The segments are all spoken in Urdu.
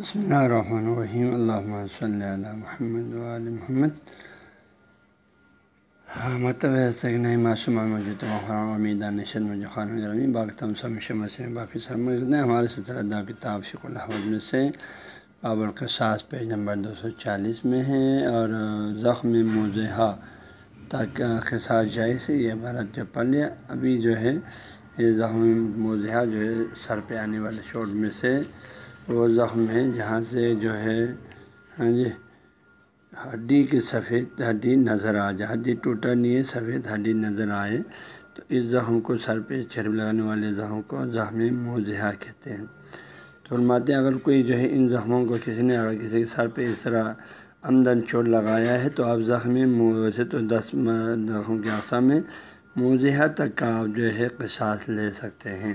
بسم اللہ الرحمن الرحیم اللہ صلی اللہ محمد علیہ محمد مطلب ہے نئی معصوم موجود امید نشد مجھے خان گرمی باقی تم سب شمس باقی سب ہمارے سترہ کتاب شک الحمد میں سے باب القصاص پیج نمبر دو سو چالیس میں ہے اور زخم موضحہ تک خصاص جائز سے یہ عبارت جو پڑھ لیا ابھی جو ہے یہ زخم موضحہ جو ہے سر پہ آنے والے چوٹ میں سے وہ زخم ہے جہاں سے جو ہے ہاں جی ہڈی کی سفید ہڈی نظر آ جائے، ہڈی ٹوٹا نہیں ہے، سفید ہڈی نظر آئے، تو اس زخم کو سر پہ چرب لگانے والے زخم کو زخم موضحہ کہتے ہیں۔ تو فرماتے ہیں، اگر کوئی جو ہے ان زخموں کو کسی نے اگر کسی کے سر پہ اس طرح آمدن چوٹ لگایا ہے، تو آپ زخمی ویسے تو دس زخم کے آسا میں موضحہ تک کا آپ جو ہے قصاص لے سکتے ہیں۔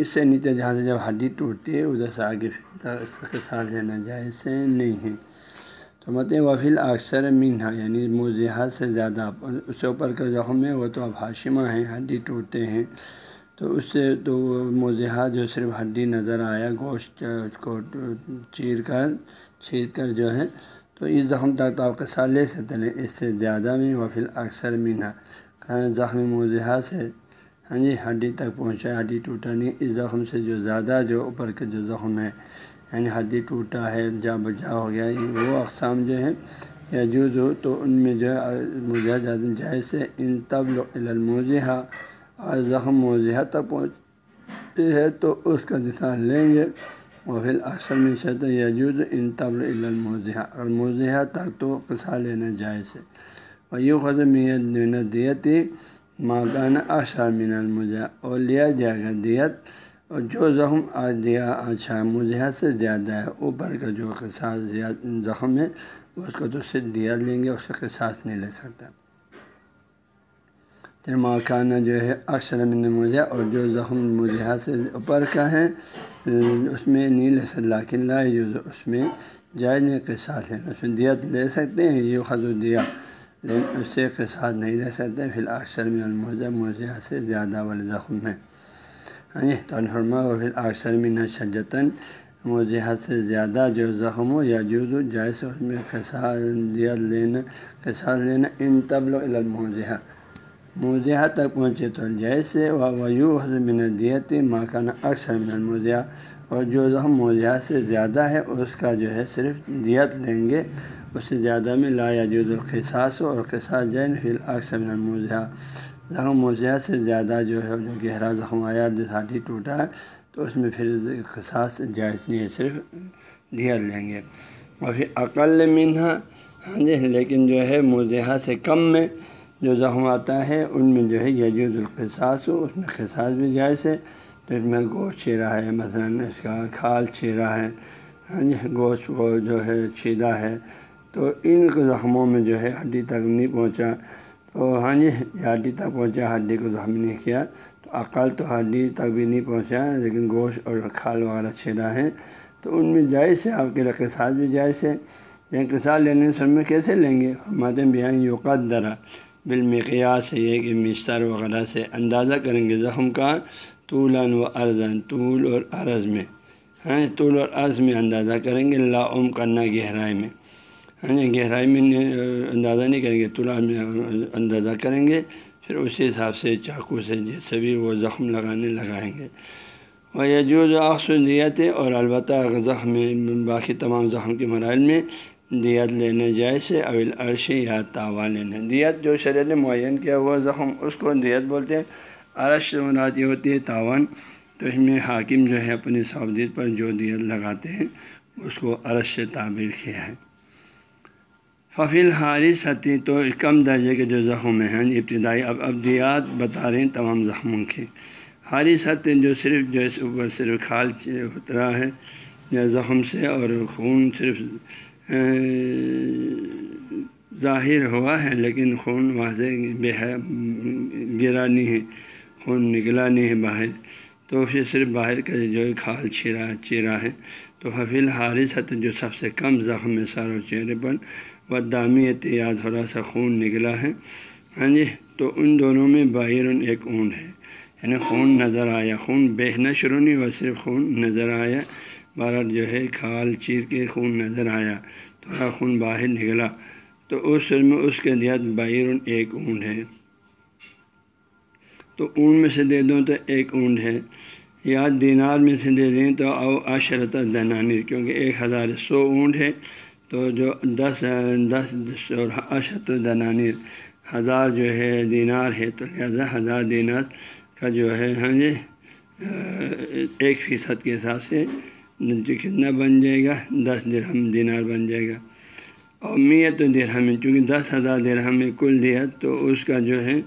اس سے نیچے جہاں سے جب ہڈی ٹوٹتی ہے، ادھر سے آگے پھر قصاص لینا جائز سے نہیں ہے۔ تو مطلب مت وفیل اکثر مینہ یعنی موضحہ سے زیادہ اس سے اوپر کا زخم ہے، وہ تو اب ہاشمہ ہیں، ہڈی ٹوٹتے ہیں۔ تو اس سے تو موضحہ جو صرف ہڈی نظر آیا، گوشت اس کو چیر کر چیر کر جو ہے، تو اس زخم تک تو آپ کا سال لے سکتے ہیں۔ اس سے زیادہ میں وفیل اکثر مینہ زخمی موضحہ سے ہاں جی ہڈی تک پہنچا ہڈی ٹوٹا نہیں، اس زخم سے جو زیادہ، جو اوپر کے جو زخم ہے یعنی ہڈی ٹوٹا ہے جا بجا ہو گیا، وہ اقسام جو ہیں یا جو ہو، تو ان میں جو ہے مجھے زیادہ جیسے ان طبل الموضحہ اور زخم موضحہ تک پہنچتی ہے، تو اس کا دسان لیں گے۔ وہ پھر اکثر میں شرط یجود ان طبل الموضحہ اور موضحہ تک تو قصہ لینا جائز ہے۔ اور یہ خود میت دیتی ماکان اشار مین المجھا اور لیا جائے گا دیت اور جو زخم آج دیا اچھا مجھا سے زیادہ ہے اوپر کا جو قصاص زخم ہے اس کو تو صرف دیا لیں گے اس کا قصاص نہیں لے سکتا پھر ماکانہ جو ہے اکثر من مجھا اور جو زخم مجھا سے اوپر کا ہے اس میں نہیں لے سکتا لیکن لا جو اس میں جائز قصاص. لینا اس میں دیت لے سکتے ہیں یہ خز دیا لیکن اس سے کے ساتھ نہیں رہ سکتے پھر اکثر میں الموضع موضع سے زیادہ والے زخم ہے ہاں جی، تو الحرما و پھر اکثر میں نہ شجتاً موضحت سے زیادہ جو زخم ہو یا جو جائز اس میں خساس دیا لینا خساس لینا ان طبل الموضحہ موضحہ تک پہنچے تو جیسے ویو حضمن دیتی ماکانہ اکثر من الموضع اور جو زخم موضحہ سے زیادہ ہے، اس کا جو ہے صرف دیت لیں گے۔ اس سے زیادہ میں لا یا جد القصاص ہو اور قصاص جین فی العکس من الموضحہ زخم موضحہ سے زیادہ جو ہے، جو گہرا زخم آیا، دساٹھی ٹوٹا ہے، تو اس میں پھر قصاص جائز نہیں ہے، صرف دیت لیں گے۔ اور پھر عقل منہ ہاں جی لیکن جو ہے موضحہ سے کم میں جو زخم آتا ہے، ان میں جو ہے یجود القصاص ہو اس میں قصاص بھی جائز ہے۔ تو اس میں گوشت چیرا ہے، مثلاً اس کا کھال چیرا ہے ہاں جی گوشت کو جو ہے چھیدا ہے تو ان زخموں میں جو ہے ہڈی تک نہیں پہنچا۔ تو ہاں جی ہڈی تک پہنچا، ہڈی کو زخم نہیں کیا۔ تو عقل تو ہڈی تک بھی نہیں پہنچا، لیکن گوشت اور کھال وغیرہ چھیڑا ہے۔ تو ان میں جائز ہے، آپ کے رقصات بھی جائز ہے۔ لیکن قصاد لینے سر میں کیسے لیں گے؟ ہمارے بیان یوقدرا بالمقیاس ہے یہ کہ مستر وغیرہ سے اندازہ کریں گے زخم کا طولان و ارضاً طول اور عرض میں۔ ہاں طول اور عرض میں اندازہ کریں گے، لا عم کرنا گہرائی میں۔ ہاں جی گہرائی میں اندازہ نہیں کریں گے طول میں اندازہ کریں گے، پھر اسی حساب سے چاقو سے جیسے بھی وہ زخم لگانے لگائیں گے۔ وہ یجوز جو جو دیت اور البتہ زخم باقی تمام زخم کے مراحل میں دیت لینے جائے اول عرش یا تاوان لینا۔ دیت جو شرح نے معین کیا، وہ زخم اس کو دیت بولتے ہیں۔ عرش مراد یہ ہوتی ہے تاوان، تو اس میں حاکم جو ہے اپنی سعودیت پر جو دیت لگاتے ہیں، اس کو عرش سے تعبیر کیا ہے۔ ففیل حارث حتی تو کم درجے کے جو زخم ہیں، ابتدائی اب ابدیات بتا رہے ہیں تمام زخموں کے۔ حارث حتی جو صرف جو اس اوپر صرف کھال اترا ہے، یا زخم سے اور خون صرف ظاہر ہوا ہے، لیکن خون وہاں سے بے گرا نہیں ہے، خون نکلا نہیں ہے باہر۔ تو پھر صرف باہر کا جو ہے کھال چیرا چیرا ہے۔ تو حفیل حارث حت جو سب سے کم زخم ہے ساروں چہرے پر و دامی یا تھوڑا سا خون نکلا ہے۔ ہاں جی تو ان دونوں میں باہر ایک اون ہے۔ یعنی خون نظر آیا۔ خون بہنا شروع نہیں ہوا، صرف خون نظر آیا۔ بارہ جو ہے، کھال چیر کے خون نظر آیا۔ تھوڑا خون باہر نکلا تو اس میں اس کے دیت باہر ایک اونٹ ہے۔ تو اون میں سے دے دوں تو ایک اونٹ ہے۔ یا دینار میں سے دے دیں تو او اشرت دنانر کیونکہ ایک ہزار سو اونٹ ہے۔ تو جو دس دس اشرت دنانر ہزار جو ہے دینار ہے تو لہٰذا ہزار دینار کا جو ہے ہاں جی ایک فیصد کے حساب سے جو کتنا بن جائے گا؟ دس درہم دینار بن جائے گا۔ اور میت تو درہم، چونکہ دس ہزار درہم میں کل دیا تو اس کا جو ہے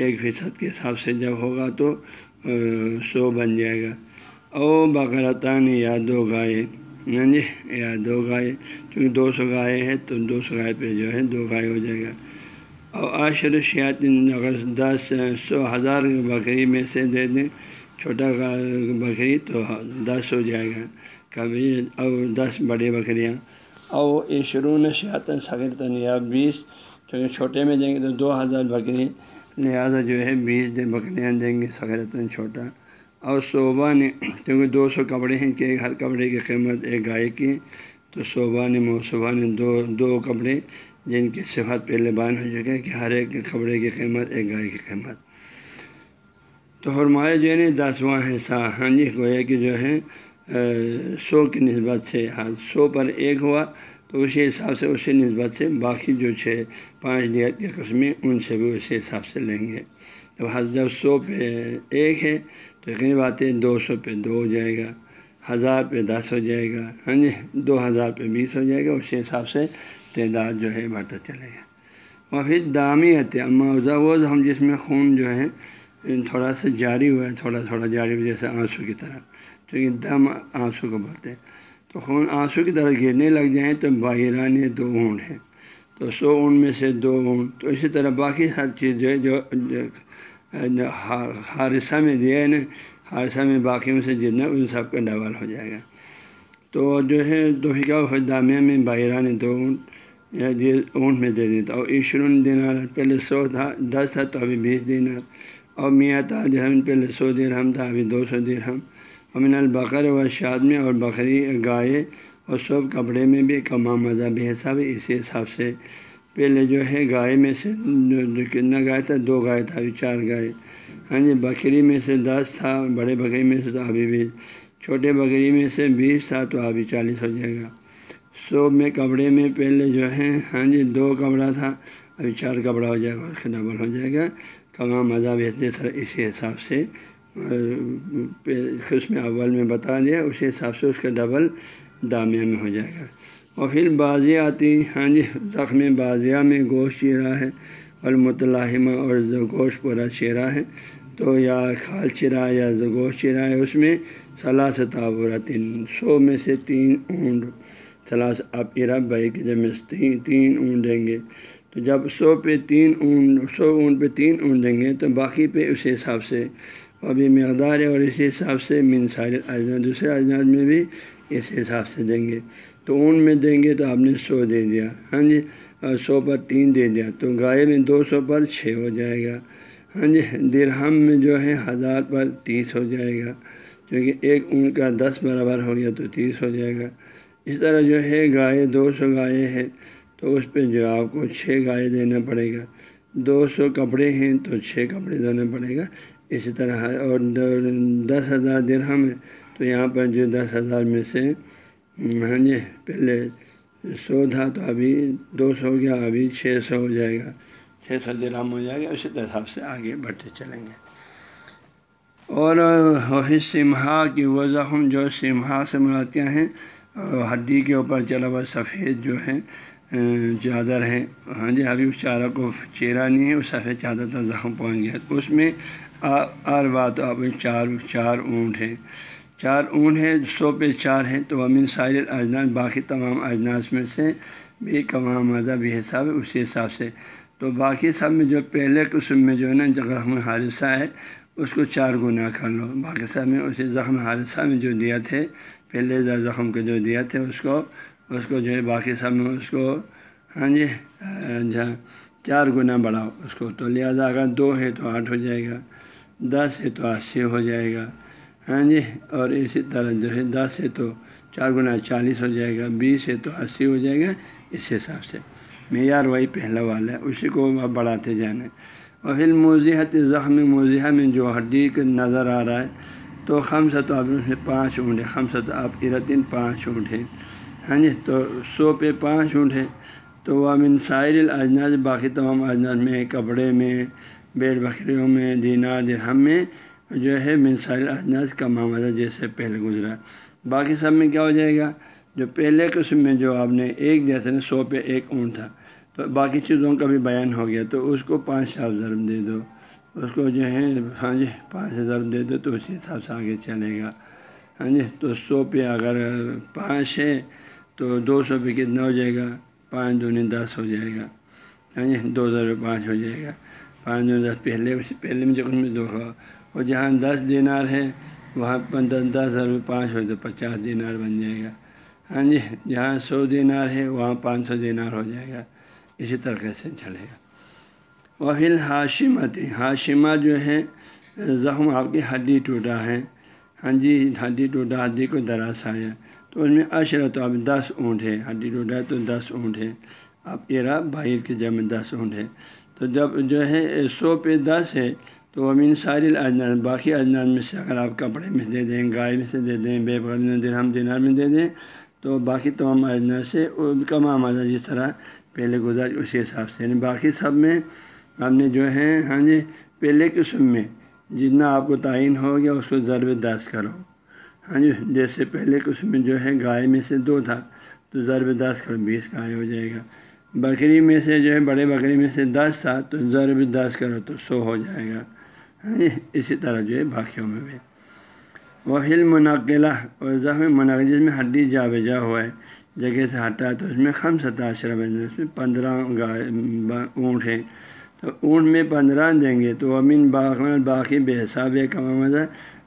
ایک فیصد کے حساب سے جب ہوگا تو سو بن جائے گا۔ او بقرتان یا دو گائے۔ ہاں جی یا دو گائے چونکہ دو سو گائے ہے تو دو سو گائے پہ جو ہے دو گائے ہو جائے گا۔ اور عاشر شیات اگر دس، سو ہزار بکری میں سے دے دیں، چھوٹا بکری تو دس ہو جائے گا۔ کبھی اور دس بڑی بکریاں۔ اور عشرون شیات سکرتن یا بیس چونکہ چھوٹے میں دیں گے تو دو ہزار بکری، لہٰذا جو ہے بیس دن بکریاں دیں گے سکرتاً چھوٹا۔ اور صوبہ نے کیونکہ دو سو کپڑے ہیں کہ ہر کپڑے کی قیمت ایک گائے کی، تو صوبہ نے موصوبہ نے دو دو کپڑے جن کی صفت پہلے بان ہو چکے کہ ہر ایک کپڑے کی قیمت ایک گائے کی قیمت۔ تو حرمائے جو ہے نا، دسواں حصہ۔ ہاں جی گویا کہ جو ہے سو کی نسبت سے۔ ہاں سو پر ایک ہوا، تو اسی حساب سے اسی نسبت سے باقی جو چھ، پانچ دیت کی قسمیں، ان سے بھی اسی حساب سے لیں گے۔ جب حض جب سو پہ ایک ہے یقینی بات ہے دو سو پہ دو ہو جائے گا، ہزار پہ دس ہو جائے گا ہاں جی دو ہزار پہ بیس ہو جائے گا اسی حساب سے تعداد جو ہے بڑھتا چلے گا۔ اور پھر دامی ہے اماوضہ وہ ہم جس میں خون جو ہے تھوڑا سا جاری ہوا ہے، تھوڑا تھوڑا جاری ہوا جیسے آنسو کی طرح۔ کیونکہ دم آنسو کو بولتے ہیں۔ تو خون آنسو کی طرح گرنے لگ جائیں تو باہران دو اونٹ ہیں۔ تو سو اونٹ میں سے دو اونٹ تو اسی طرح باقی ہر چیز جو ہے، جو حادثہ میں دیا ہے نا حادثہ میں باقیوں سے جتنا ان سب کا ڈبل ہو جائے گا۔ تو جو ہے تو پھر دامیہ میں باہران دو اونٹ، یا اونٹ میں دے دیتا۔ اور عشرون دینار، پہلے سو تھا، دس تھا تو ابھی بیس دینار۔ اور میاں تھا درہم، پہلے سو درہم تھا، ابھی دو سو درہم۔ امن البقر و شاد میں اور بکری گائے اور سب کپڑے میں بھی کما مذہبی حساب اسی حساب سے پہلے جو ہے گائے میں سے کتنا گائے تھا؟ دو گائے تھا، ابھی چار گائے۔ ہاں جی بکری میں سے دس تھا، بڑے بکری میں سے تو ابھی بھی۔ چھوٹے بکری میں سے بیس تھا تو ابھی چالیس ہو جائے گا۔ سو میں کپڑے میں پہلے جو ہے ہاں جی دو کپڑا تھا۔ ابھی چار کپڑا ہو جائے گا، اس کا ڈبل ہو جائے گا۔ کما مذہب سر، اسی حساب سے۔ قسم اول میں بتا دیا، اسی حساب سے اس کا ڈبل دامیہ میں ہو جائے گا۔ اور پھر بازی آتی ہاں جی زخم بازیہ میں گوشت چیرا ہے اور متلاحمہ اور گوشت پورا چیرا ہے۔ تو یا کھال چرا یا گوشت چرا ہے، اس میں صلاح تعبر تین سو میں سے تین اونٹ صلاح آپ عرب بھائی کے جب میں تین تین اونٹ دیں گے۔ تو جب سو پہ تین اون سو اونٹ پہ تین اون دیں گے، تو باقی پہ اسی حساب سے۔ ابھی مقدار ہے اور اسی حساب سے منصار اجناس دوسرے اجناس میں بھی اس حساب سے دیں گے۔ تو اون میں دیں گے تو آپ نے سو دے دیا۔ ہاں جی اور سو پر تین دے دیا۔ تو گائے میں دو سو پر چھ ہو جائے گا۔ ہاں جی درہم میں جو ہے، ہزار پر تیس ہو جائے گا۔ کیونکہ ایک اون کا دس برابر ہو گیا تو تیس ہو جائے گا۔ اس طرح جو ہے، گائے دو سو گائے ہیں، تو اس پہ جو آپ کو چھ گائے دینا پڑے گا۔ دو سو کپڑے ہیں، تو چھ کپڑے دینا پڑے گا۔ اسی طرح، اور دس ہزار درہم ہے تو یہاں پر جو دس ہزار میں سے ہاں جی پہلے سو تھا تو ابھی دو سو ہو گیا، ابھی چھ سو ہو جائے گا۔ چھ سو درہم ہو جائے گا، اسی حساب سے آگے بڑھتے چلیں گے۔ اور سمہا کی وہ زخم جو سمہا سے کیا ہیں، ہڈی کے اوپر چلا ہوا سفید جو ہے، چادر ہے۔ ہاں جی ابھی اس چارہ کو چیرا نہیں ہے، اس سفید چادر تک زخم پہنچ گیا۔ اس میں ہر بات اب چار چار اونٹ ہیں۔ چار اونٹ ہے سو پہ چار ہے تو امین سائر اجناس باقی تمام اجناس میں سے بھی کمام مذہبی حساب ہے، اسی حساب سے۔ تو باقی سب میں جو پہلے قسم میں جو ہے نا زخم حادثہ ہے، اس کو چار گنا کر لو۔ باقی سب میں اسی زخم حادثہ میں جو دیا تھے پہلے زخم کو جو دیا تھے اس کو اس کو جو ہے باقی سب میں اس کو ہاں جی چار گنا بڑھاؤ اس کو۔ تو لہٰذا اگر دو ہے تو آٹھ ہو جائے گا، دس ہے تو اسی ہو جائے گا۔ ہاں جی اور اسی طرح جو ہے دس ہے تو چار گنا چالیس ہو جائے گا، بیس ہے تو اسی ہو جائے گا، اس حساب سے۔ معیار وہی پہلا والا ہے، اسی کو آپ بڑھاتے جانا۔ اور پھر موضحت، زخم، موضحہ میں جو ہڈی نظر آ رہا ہے، تو خم ست آپ اس پانچ اونٹ ہے خم ست آپ ارتن پانچ اونٹ ہے ہاں جی تو سو پہ پانچ اونٹ ہے تو وہ امن سائر الاجناز باقی تمام اجناز میں، کپڑے میں بیڑ بکریوں میں، دینار، درہم میں جو ہے من سائر اجناز کا معاملہ جیسے پہلے گزرا۔ باقی سب میں کیا ہو جائے گا؟ جو پہلے قسم میں جو آپ نے ایک جیسے نا سو پہ ایک اونٹ تھا، تو باقی چیزوں کا بھی بیان ہو گیا، تو اس کو پانچ سو ضرب دے دو۔ اس کو جو ہے ہاں جی پانچ ضرب دے دو تو اسی حساب سے آگے چلے گا۔ ہاں جی تو سو پہ اگر پانچ ہے تو دو سو پہ کتنا ہو جائے گا؟ پانچ دو دس ہو جائے گا۔ ہاں جی دو ہزار پانچ ہو جائے گا۔ پانچ دو دس، پہلے پہلے میں جو میں دو اور جہاں دس دینار ہے وہاں دس دس ہزار پانچ ہو تو پچاس دینار بن جائے گا۔ ہاں جی جہاں سو دینار ہے وہاں پانچ سو دینار ہو جائے گا۔ اسی طریقے سے چلے گا۔ وحل ہاشمت ہاشمہ جو ہے، زخم آپ کی ہڈی ٹوٹا ہے۔ ہاں جی ہڈی ٹوٹا، ہڈی کو دراز آیا۔ تو اس میں اشرا تو اب دس اونٹ ہے ہڈی ٹوٹا ہے تو دس اونٹ ہے اب ایرا باہر کے جمع دس اونٹ ہے تو جب جو ہے، سو پہ دس ہے تو امین ساری اجناز باقی اجناز میں سے اگر آپ کپڑے میں دے دیں، گائے میں سے دے دیں بے بغیر درہم دینار میں دے دیں، تو باقی تمام اجناز سے کم آمادہ جس طرح پہلے گزار اسی حساب سے۔ یعنی باقی سب میں ہم نے جو ہے ہاں جی پہلے قسم میں جتنا آپ کو تعین ہو گیا، اس کو ضرب دس کرو۔ ہاں جی جیسے پہلے قسم میں جو ہے، گائے میں سے دو تھا، تو ضرب دس کرو بیس گائے ہو جائے گا۔ بکری میں سے جو ہے، بڑے بکری میں سے دس تھا، تو ضرب دس کرو، تو سو ہو جائے گا۔ اسی طرح جو ہے باقیوں میں بھی۔ وحل منقلہ، اور زخم منقل جس میں ہڈی جا بجا ہوا ہے، جگہ سے ہٹا تو اس میں خم ستاشرہ بجنا اس میں پندرہ گائے اونٹ ہیں۔ تو اونٹ میں پندرہ دیں گے تو امین باقی باقی بے حساب ہے کما مزہ،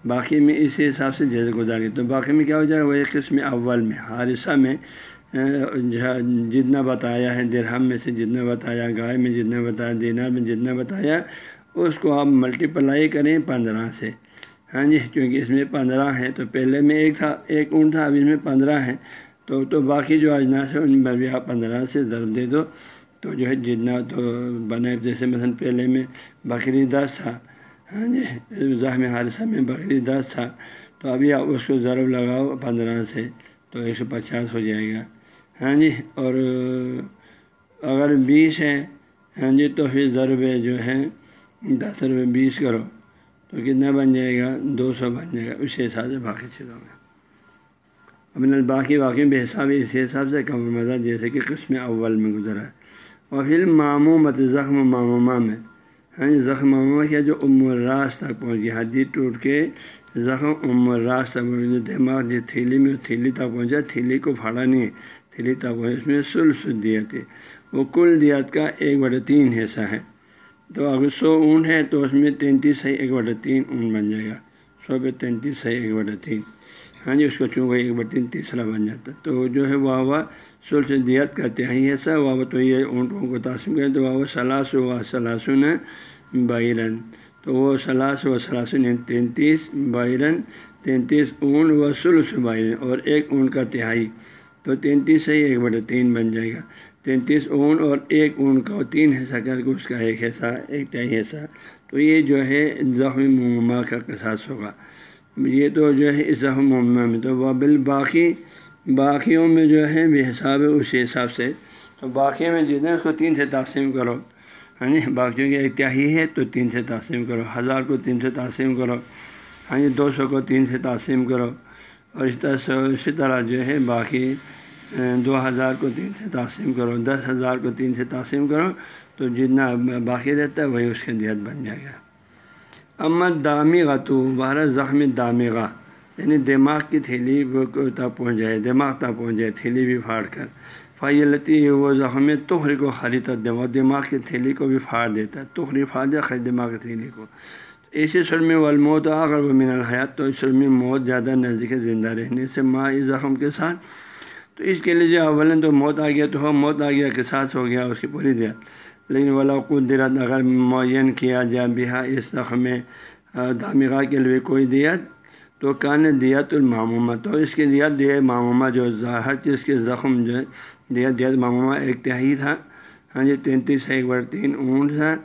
باقی میں اسی حساب سے جیسے گزار گئے تو باقی میں کیا ہو جائے وہ ایک قسم اول میں حادثہ میں جتنا بتایا ہے، درہم میں سے جتنا بتایا، گائے میں جتنا بتایا، دینار میں جتنا بتایا اس کو آپ ملٹیپلائی کریں پندرہ سے۔ ہاں جی کیونکہ اس میں پندرہ ہیں، تو پہلے میں ایک تھا، ایک اونٹ تھا، اب اس میں پندرہ ہیں۔ تو تو باقی جو اجناس ہیں ان میں بھی آپ پندرہ سے ضرب دے دو۔ تو جو ہے، جتنا تو بنے جیسے مثلاً پہلے میں بکری دس تھا ہاں جی زخم حادثہ میں بکری دس تھا، تو ابھی آپ اس کو ضرب لگاؤ پندرہ سے، تو ایک سو پچاس ہو جائے گا۔ ہاں جی اور اگر بیس ہے ہاں جی تو پھر ضرب جو ہے دس روپے بیس کرو، تو کتنا بن جائے گا؟ دو سو بن جائے گا اسی حساب سے باقی چیزوں میں ابن باقی باقی بے حساب اسی حساب سے کم مزہ، جیسے کہ قسم اول میں گزرا ہے۔ اور پھر ماموں مت زخم معمومہ میں ہاں زخم معمومہ کیا؟ جو ام راس تک پہنچ گیا، ہڈی ٹوٹ کے زخم ام راس تک پہنچ گیا۔ دماغ جو تھیلی میں، تھیلی تک پہنچا تھیلی کو پھاڑا نہیں ہے۔ تھیلی تک پہنچا، اس میں سل دیت ہے۔ وہ کل دیت کا ایک بڑے تین حصہ ہے۔ تو اگر سو اون ہے تو اس میں تینتیس صحیح ایک بٹا تین اون بن جائے گا۔ سو پہ تینتیس صحیح ایک بٹا تین۔ ہاں جی اس کو چونکہ ایک بٹا تین تیسرا بن جاتا۔ تو جو ہے واہ واہ سلس دیت کا تہائی حصہ واہ تو یہ اونٹوں کو تاثم کریں تو واہ سلاس و سلاسن بائرن۔ تو وہ سلاس و سلاسن یعنی تینتیس بائرن، تینتیس اون و سلس بائرن اور ایک اون کا تہائی۔ تو تینتیس صحیح ایک بٹا تین بن جائے گا۔ تینتیس اون اور ایک اون کا تین حصہ کر کے اس کا ایک حصہ، ایک تہائی حصہ۔ تو یہ جو ہے زخم مما کا قصاص ہوگا۔ یہ تو جو ہے اس زخم مما میں تو وہ باقی باقیوں میں جو ہے بے حساب ہے اسی حساب سے۔ تو باقی میں جتنے اس کو تین سے تقسیم کرو ہاں جی باقیوں کی ایک تہائی ہے تو تین سے تقسیم کرو، ہزار کو تین سے تقسیم کرو ہاں جی دو سو کو تین سے تقسیم کرو۔ اور اس طرح سے اسی طرح جو ہے باقی دو ہزار کو تین سے تقسیم کرو، دس ہزار کو تین سے تقسیم کرو، تو جتنا باقی رہتا ہے وہی اس کے دیت بن جائے گا۔ امت دامی تو بہر زخمی دامی گاہ یعنی دماغ کی تھیلی تک پہنچ جائے، دماغ تک پہنچ جائے، تھیلی بھی پھاڑ کر۔ فیلتی، وہ زخم تخری کو خریدتا دماغ دماغ کی تھیلی کو بھی پھاڑ دیتا ہے تخری پھاڑ دیا، خرید دماغ کی تھیلی کو۔ اسی سرمی والموت اگر وہ من الحیات، تو اس سرمی موت زیادہ نزدیک زندہ رہنے سے، ماں اس زخم کے ساتھ۔ تو اس کے لیے جو اول تو موت آ گیا، تو ہو موت آ گیا ساتھ ہو گیا، اس کی پوری دیا۔ لیکن ولا قدرت، اگر معین کیا جائے بہا اس زخم میں دامغہ کے لیے کوئی دیت تو کان دیت المعمومہ۔ تو اس کی دیت دیا معمومہ جو ہر چیز کے زخم جو ہے دیت دیت معمومہ ایک تہائی تھا۔ ہاں جی تینتیس ایک بار تین اونٹ تھا۔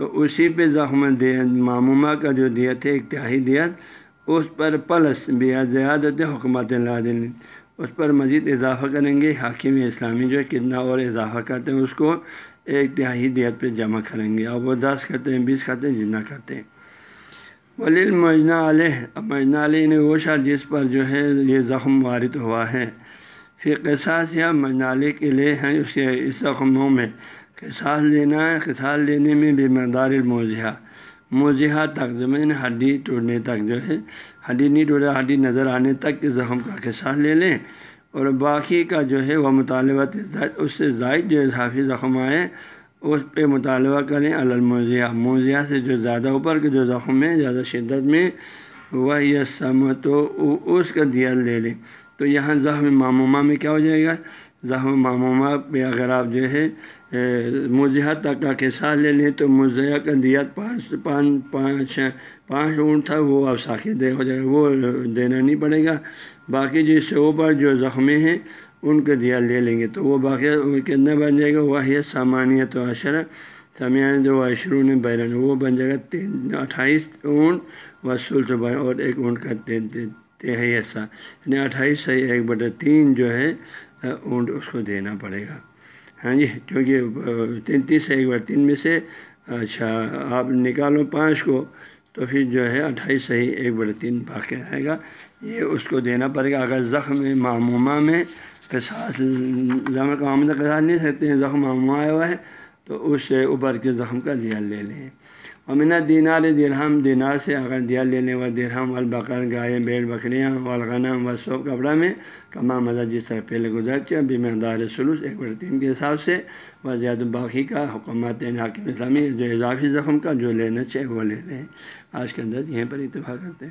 تو اسی پہ زخم دیت، معمومہ کا جو دیت ہے ایک دیت، اس پر پلس بیا زیادت حکومت اللہ دن اس پر مزید اضافہ کریں گے۔ حاکم اسلامی جو ہے کتنا اور اضافہ کرتے ہیں، اس کو ایک تہائی دیت پہ جمع کریں گے۔ اور وہ دس کرتے ہیں، بیس کرتے ہیں، جتنا کرتے ہیں۔ ولیل مجنا علیہ، اب مجنا علیہ نے وہ شاہ جس پر جو ہے یہ زخم وارد ہوا ہے۔ پھر قصاص یا مجنالے کے لیے ہیں اس کے اس زخموں میں۔ قصاص لینا ہے قصاص لینے میں بھی مقدار الموضحہ۔ موضحہ تک زمین ہڈی ٹوٹنے تک جو ہے، ہڈی نہیں ٹوٹے ہڈی نظر آنے تک کے زخم کا قصاص لے لیں۔ اور باقی کا جو ہے، وہ مطالبہ اس سے زائد جو اضافی زخم آئے، اس پہ مطالبہ کریں۔ الموضیہ موضیہ سے جو زیادہ اوپر کے جو زخم ہے زیادہ شدت میں وہ یہ سم تو اس کا دیا لے لیں۔ تو یہاں زخم معمومہ میں کیا ہو جائے گا؟ زخم معمومہ پہ اگر آپ جو ہے مضحہ تک کا قصہ لے لیں تو مضحیہ کا دیت پانچ پانچ پانچ پانچ اونٹ تھا، وہ اب ساخی دے ہو جائے گا وہ دینا نہیں پڑے گا۔ باقی جو اس سے اوپر جو زخمی ہیں، ان کا دیا لے لیں گے۔ تو وہ باقی کتنا بن جائے گا وہ ہے سامانیت و اشر سامیان جو اشرون بیرن وہ بن جائے گا تین، اٹھائیس اونٹ و سلط اور ایک اونٹ کا تہائی حصہ۔ یعنی اٹھائیس سے ایک بٹا تین جو ہے اونٹ اس کو دینا پڑے گا۔ ہاں جی کیونکہ تینتیس سے ایک بار تین میں سے اچھا آپ نکالو پانچ کو، تو پھر جو ہے اٹھائیس صحیح، ایک بڑے تین باقی رہے گا۔ یہ اس کو دینا پڑے گا۔ اگر زخم معمومہ میں قصاص زخم کا معمومہ قصاص نہیں سکتے ہیں زخم معمومہ آیا ہوا ہے، تو اس سے اوپر کے زخم کا دیا لے لیں۔ امنا دینار درہم دینار سے اگر دیا لینے و درہم البقر گائے بیڑ بکریاں، والغنم و سوپ کپڑا میں کما مزہ جس طرح پہلے گزر کیا بے مقدار سلوس ایک بڑے تین کے حساب سے و زیادہ باقی کا حکومت حاکم اسلامی جو اضافی زخم کا، جو لینا چاہے وہ لے لیں۔ آج کے اندر یہیں پر اتفاق کرتے ہیں۔